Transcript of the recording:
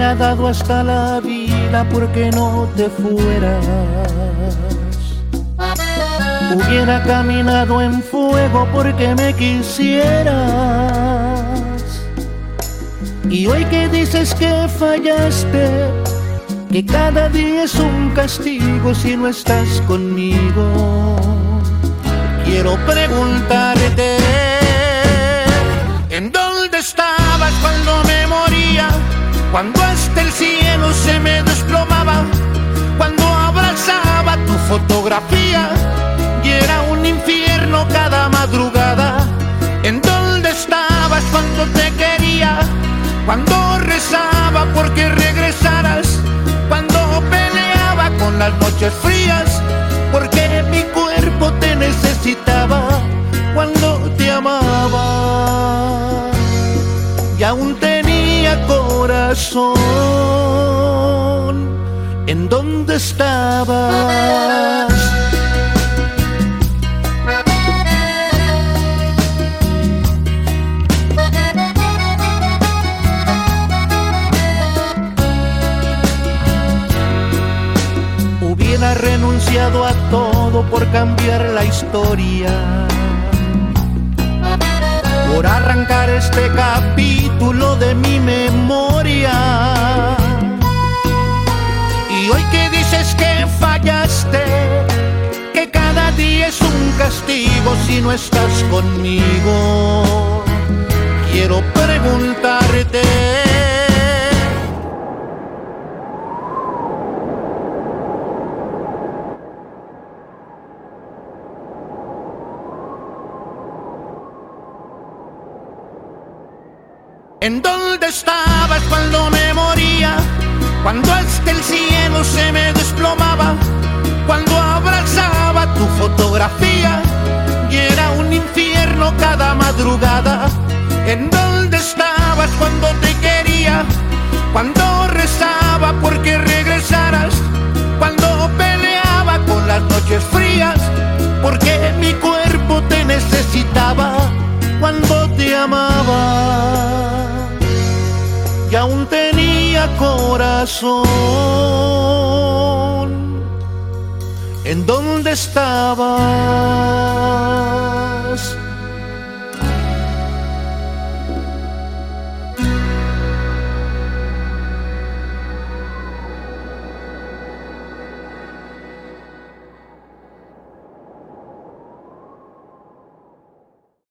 hubiera dado hasta la vida porque no te fueras. Hubiera caminado en fuego porque me quisieras. Y hoy que dices que fallaste, que cada día es un castigo si no estás conmigo. Quiero preguntarte, ¿en dónde estabas cuando me moría? Cuando abrazaba tu fotografía y era un infierno cada madrugada. ¿En dónde estabas cuando te quería? Cuando rezaba porque regresaras, cuando peleaba con las noches frías, porque mi cuerpo te necesitaba, cuando te amaba y aún tenía corazón. ¿En dónde estabas? Hubiera renunciado a todo por cambiar la historia por arrancar este capítulo de mi memoria. Castigo si no estás conmigo, quiero preguntarte. ¿En dónde estabas cuando me moría? Cuando hasta el cielo se me cada madrugada. ¿En dónde estabas cuando te quería? Cuando rezaba porque regresaras, cuando peleaba con las noches frías, porque mi cuerpo te necesitaba, cuando te amaba y aún tenía corazón. ¿En dónde estabas?